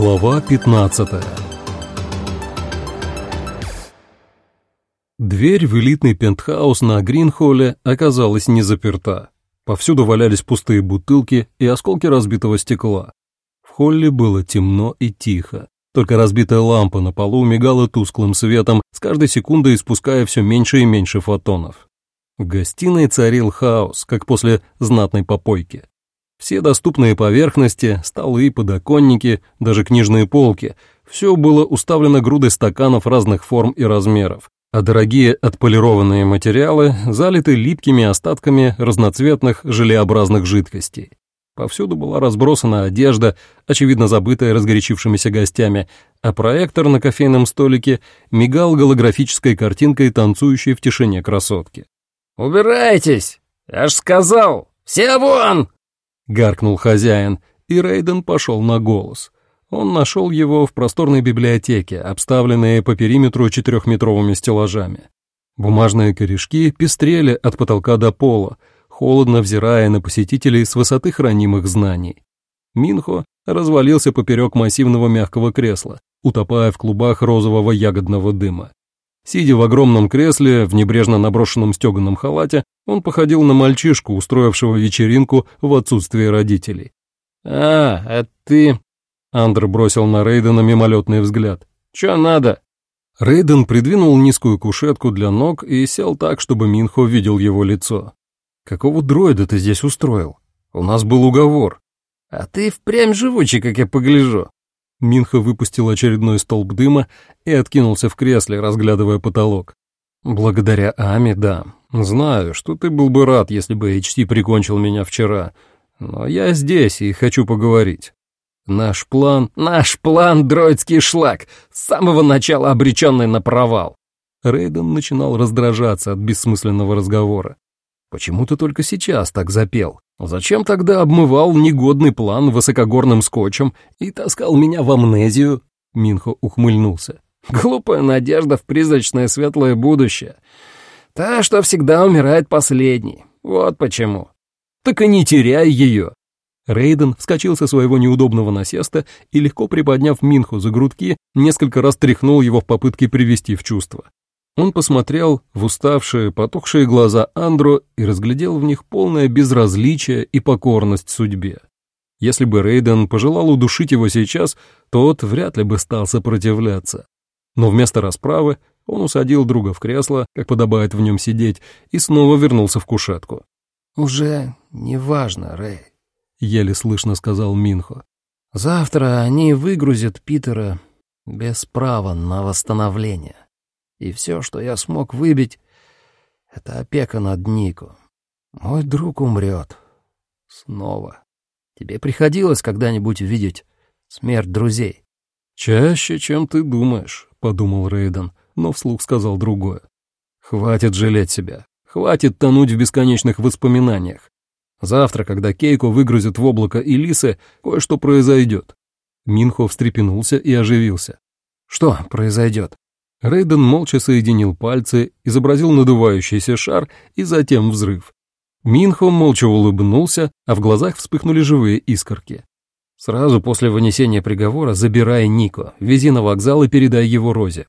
Глава 15 Дверь в элитный пентхаус на Гринхолле оказалась не заперта. Повсюду валялись пустые бутылки и осколки разбитого стекла. В холле было темно и тихо. Только разбитая лампа на полу мигала тусклым светом, с каждой секундой испуская все меньше и меньше фотонов. В гостиной царил хаос, как после знатной попойки. Все доступные поверхности, столы, подоконники, даже книжные полки — все было уставлено грудой стаканов разных форм и размеров, а дорогие отполированные материалы залиты липкими остатками разноцветных желеобразных жидкостей. Повсюду была разбросана одежда, очевидно забытая разгорячившимися гостями, а проектор на кофейном столике мигал голографической картинкой танцующей в тишине красотки. «Убирайтесь! Я ж сказал! Все вон!» Гаркнул хозяин, и Рейден пошел на голос. Он нашел его в просторной библиотеке, обставленной по периметру четырехметровыми стеллажами. Бумажные корешки пестрели от потолка до пола, холодно взирая на посетителей с высоты хранимых знаний. Минхо развалился поперек массивного мягкого кресла, утопая в клубах розового ягодного дыма. Сидя в огромном кресле, в небрежно наброшенном стеганом халате, он походил на мальчишку, устроившего вечеринку в отсутствие родителей. «А, это ты...» Андер бросил на Рейдена мимолетный взгляд. «Чё надо?» Рейден придвинул низкую кушетку для ног и сел так, чтобы Минхо видел его лицо. «Какого дроида ты здесь устроил? У нас был уговор». «А ты впрямь живучий, как я погляжу». Минха выпустил очередной столб дыма и откинулся в кресле, разглядывая потолок. «Благодаря Ами, да. Знаю, что ты был бы рад, если бы HT прикончил меня вчера. Но я здесь и хочу поговорить. Наш план...» «Наш план, дроидский шлак, с самого начала обреченный на провал». Рейден начинал раздражаться от бессмысленного разговора. «Почему ты только сейчас так запел? Зачем тогда обмывал негодный план высокогорным скотчем и таскал меня в амнезию?» Минхо ухмыльнулся. «Глупая надежда в призрачное светлое будущее. Та, что всегда умирает последней. Вот почему». «Так и не теряй ее!» Рейден вскочил со своего неудобного насеста и, легко приподняв Минху за грудки, несколько раз тряхнул его в попытке привести в чувство. Он посмотрел в уставшие, потухшие глаза Андро и разглядел в них полное безразличие и покорность судьбе. Если бы Рейден пожелал удушить его сейчас, тот вряд ли бы стал сопротивляться. Но вместо расправы он усадил друга в кресло, как подобает в нем сидеть, и снова вернулся в кушетку. «Уже не важно, Рэй», — еле слышно сказал Минхо. «Завтра они выгрузят Питера без права на восстановление» и все, что я смог выбить, — это опека над Нико. Мой друг умрет. Снова. Тебе приходилось когда-нибудь видеть смерть друзей? «Чаще, чем ты думаешь», — подумал Рейден, но вслух сказал другое. «Хватит жалеть себя. Хватит тонуть в бесконечных воспоминаниях. Завтра, когда Кейко выгрузит в облако Элисы, кое-что произойдет». Минхо встрепенулся и оживился. «Что произойдет?» Рейден молча соединил пальцы, изобразил надувающийся шар и затем взрыв. Минхо молча улыбнулся, а в глазах вспыхнули живые искорки. «Сразу после вынесения приговора забирай Нико, вези на вокзал и передай его Розе.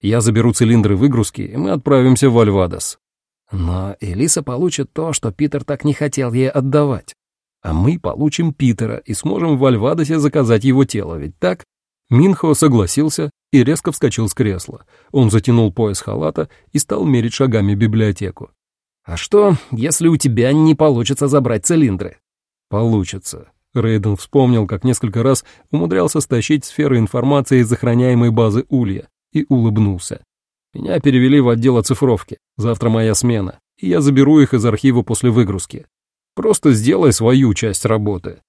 Я заберу цилиндры выгрузки, и мы отправимся в Альвадос». «Но Элиса получит то, что Питер так не хотел ей отдавать. А мы получим Питера и сможем в Альвадосе заказать его тело, ведь так?» Минхо согласился и резко вскочил с кресла. Он затянул пояс халата и стал мерить шагами библиотеку. «А что, если у тебя не получится забрать цилиндры?» «Получится». Рейден вспомнил, как несколько раз умудрялся стащить сферы информации из охраняемой базы Улья, и улыбнулся. «Меня перевели в отдел оцифровки. Завтра моя смена, и я заберу их из архива после выгрузки. Просто сделай свою часть работы».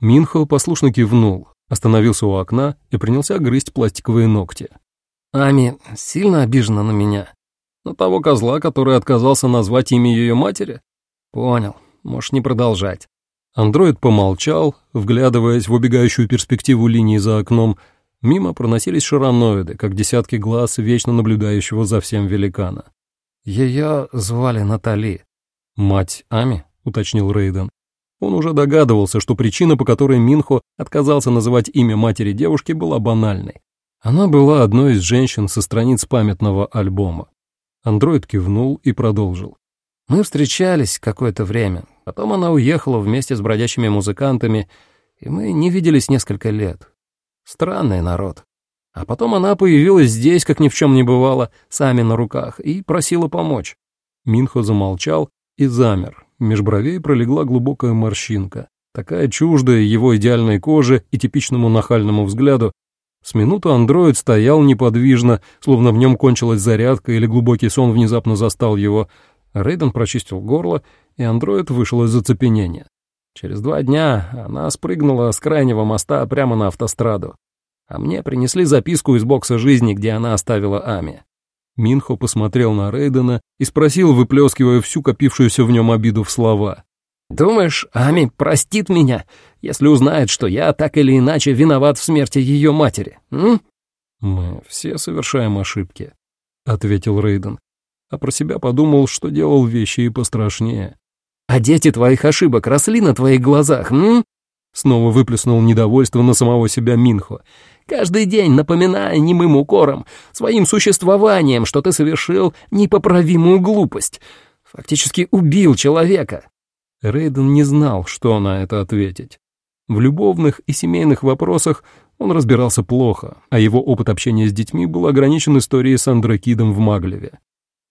Минхо послушно кивнул, Остановился у окна и принялся грызть пластиковые ногти. «Ами сильно обижена на меня. На того козла, который отказался назвать имя ее матери?» «Понял. Можешь не продолжать». Андроид помолчал, вглядываясь в убегающую перспективу линии за окном. Мимо проносились шароноиды, как десятки глаз вечно наблюдающего за всем великана. Ее звали Натали. «Мать Ами?» — уточнил Рейден. Он уже догадывался, что причина, по которой Минхо отказался называть имя матери девушки, была банальной. Она была одной из женщин со страниц памятного альбома. Андроид кивнул и продолжил. Мы встречались какое-то время. Потом она уехала вместе с бродячими музыкантами, и мы не виделись несколько лет. Странный народ. А потом она появилась здесь, как ни в чем не бывало, сами на руках, и просила помочь. Минхо замолчал и замер. Меж бровей пролегла глубокая морщинка, такая чуждая его идеальной коже и типичному нахальному взгляду. С минуту андроид стоял неподвижно, словно в нем кончилась зарядка или глубокий сон внезапно застал его, Рейден прочистил горло, и андроид вышел из зацепенения. Через два дня она спрыгнула с крайнего моста прямо на автостраду. А мне принесли записку из бокса жизни, где она оставила Ами. Минхо посмотрел на Рейдена и спросил, выплескивая всю копившуюся в нем обиду в слова. «Думаешь, Ами простит меня, если узнает, что я так или иначе виноват в смерти ее матери, м?» «Мы все совершаем ошибки», — ответил Рейден а про себя подумал, что делал вещи и пострашнее. «А дети твоих ошибок росли на твоих глазах, м?» Снова выплеснул недовольство на самого себя Минхо. «Каждый день напоминая немым укором, своим существованием, что ты совершил непоправимую глупость. Фактически убил человека». Рейден не знал, что на это ответить. В любовных и семейных вопросах он разбирался плохо, а его опыт общения с детьми был ограничен историей с Андрокидом в Маглеве.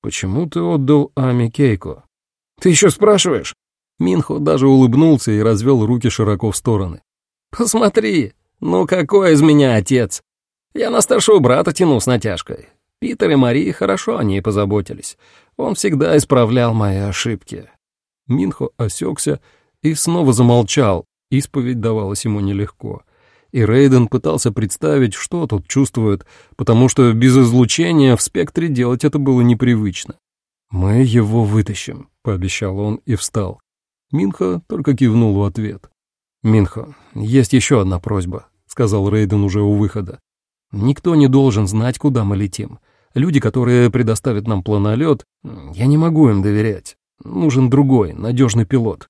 «Почему ты отдал Ами Кейко?» «Ты еще спрашиваешь?» Минхо даже улыбнулся и развел руки широко в стороны. «Посмотри, ну какой из меня отец? Я на старшего брата тяну с натяжкой. Питер и Мария хорошо о ней позаботились. Он всегда исправлял мои ошибки». Минхо осекся и снова замолчал, исповедь давалась ему нелегко и Рейден пытался представить, что тут чувствует, потому что без излучения в спектре делать это было непривычно. «Мы его вытащим», — пообещал он и встал. Минха только кивнул в ответ. «Минха, есть еще одна просьба», — сказал Рейден уже у выхода. «Никто не должен знать, куда мы летим. Люди, которые предоставят нам планолет, я не могу им доверять. Нужен другой, надежный пилот».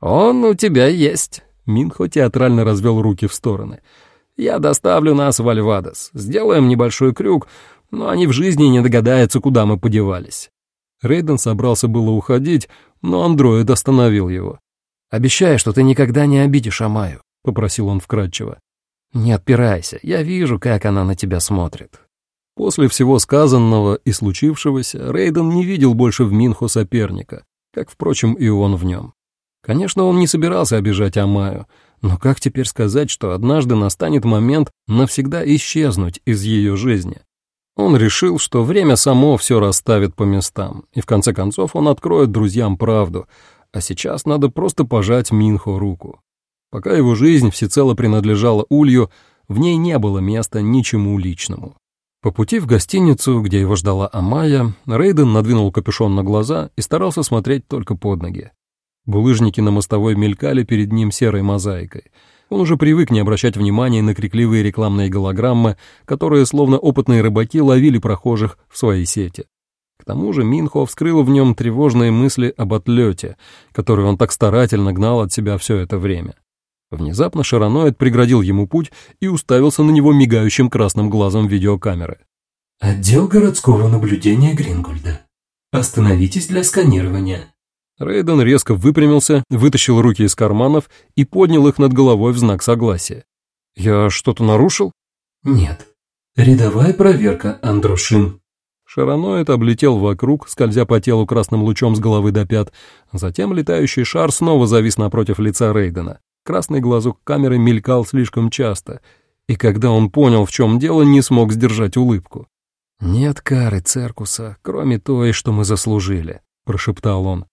«Он у тебя есть», Минхо театрально развел руки в стороны. «Я доставлю нас в Альвадос. Сделаем небольшой крюк, но они в жизни не догадаются, куда мы подевались». Рейден собрался было уходить, но андроид остановил его. «Обещай, что ты никогда не обидишь Амаю», — попросил он вкратчиво. «Не отпирайся, я вижу, как она на тебя смотрит». После всего сказанного и случившегося Рейден не видел больше в Минхо соперника, как, впрочем, и он в нем. Конечно, он не собирался обижать Амаю, но как теперь сказать, что однажды настанет момент навсегда исчезнуть из ее жизни? Он решил, что время само все расставит по местам, и в конце концов он откроет друзьям правду, а сейчас надо просто пожать Минхо руку. Пока его жизнь всецело принадлежала Улью, в ней не было места ничему личному. По пути в гостиницу, где его ждала Амая, Рейден надвинул капюшон на глаза и старался смотреть только под ноги. Булыжники на мостовой мелькали перед ним серой мозаикой. Он уже привык не обращать внимания на крикливые рекламные голограммы, которые, словно опытные рыбаки, ловили прохожих в свои сети. К тому же Минхо вскрыл в нем тревожные мысли об отлете, который он так старательно гнал от себя все это время. Внезапно Шароноид преградил ему путь и уставился на него мигающим красным глазом видеокамеры. «Отдел городского наблюдения Грингольда. Остановитесь для сканирования. Рейден резко выпрямился, вытащил руки из карманов и поднял их над головой в знак согласия. «Я что-то нарушил?» «Нет. Рядовая проверка, Андрушин». Шароноид облетел вокруг, скользя по телу красным лучом с головы до пят. Затем летающий шар снова завис напротив лица Рейдена. Красный глазок камеры мелькал слишком часто, и когда он понял, в чем дело, не смог сдержать улыбку. «Нет кары, Церкуса, кроме той, что мы заслужили», — прошептал он.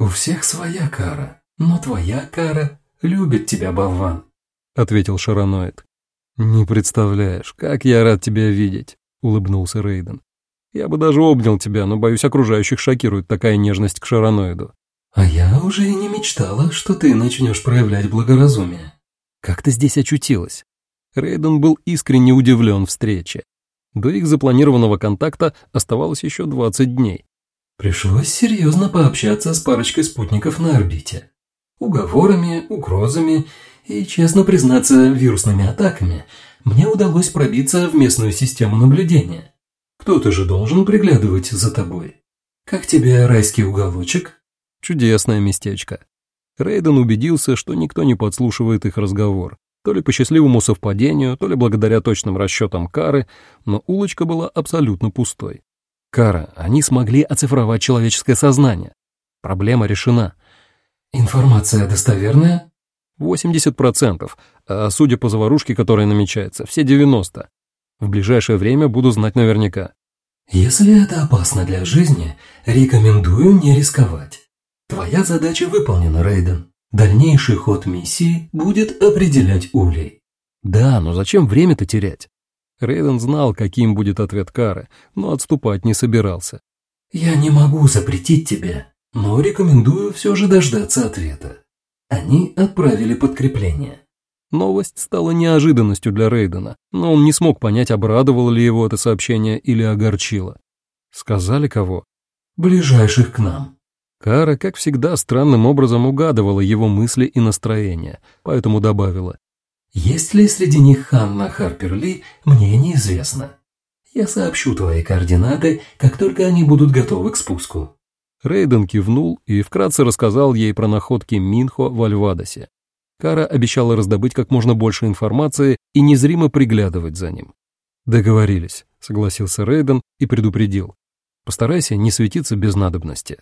«У всех своя кара, но твоя кара любит тебя, болван», — ответил Шароноид. «Не представляешь, как я рад тебя видеть», — улыбнулся Рейден. «Я бы даже обнял тебя, но, боюсь, окружающих шокирует такая нежность к Шароноиду». «А я уже и не мечтала, что ты начнешь проявлять благоразумие». «Как ты здесь очутилась?» Рейден был искренне удивлен встрече. До их запланированного контакта оставалось еще 20 дней. Пришлось серьезно пообщаться с парочкой спутников на орбите. Уговорами, угрозами и, честно признаться, вирусными атаками мне удалось пробиться в местную систему наблюдения. Кто-то же должен приглядывать за тобой. Как тебе райский уголочек? Чудесное местечко. Рейден убедился, что никто не подслушивает их разговор. То ли по счастливому совпадению, то ли благодаря точным расчетам Кары, но улочка была абсолютно пустой. Кара, они смогли оцифровать человеческое сознание. Проблема решена. Информация достоверная? 80%, а судя по заварушке, которая намечается, все 90%. В ближайшее время буду знать наверняка. Если это опасно для жизни, рекомендую не рисковать. Твоя задача выполнена, Рейден. Дальнейший ход миссии будет определять Улей. Да, но зачем время-то терять? Рейден знал, каким будет ответ Кары, но отступать не собирался. Я не могу запретить тебе, но рекомендую все же дождаться ответа. Они отправили подкрепление. Новость стала неожиданностью для Рейдена, но он не смог понять, обрадовало ли его это сообщение или огорчило. Сказали кого? Ближайших к нам. Кара, как всегда, странным образом угадывала его мысли и настроения, поэтому добавила. «Есть ли среди них Ханна Харперли, мне неизвестно. Я сообщу твои координаты, как только они будут готовы к спуску». Рейден кивнул и вкратце рассказал ей про находки Минхо в Альвадосе. Кара обещала раздобыть как можно больше информации и незримо приглядывать за ним. «Договорились», — согласился Рейден и предупредил. «Постарайся не светиться без надобности».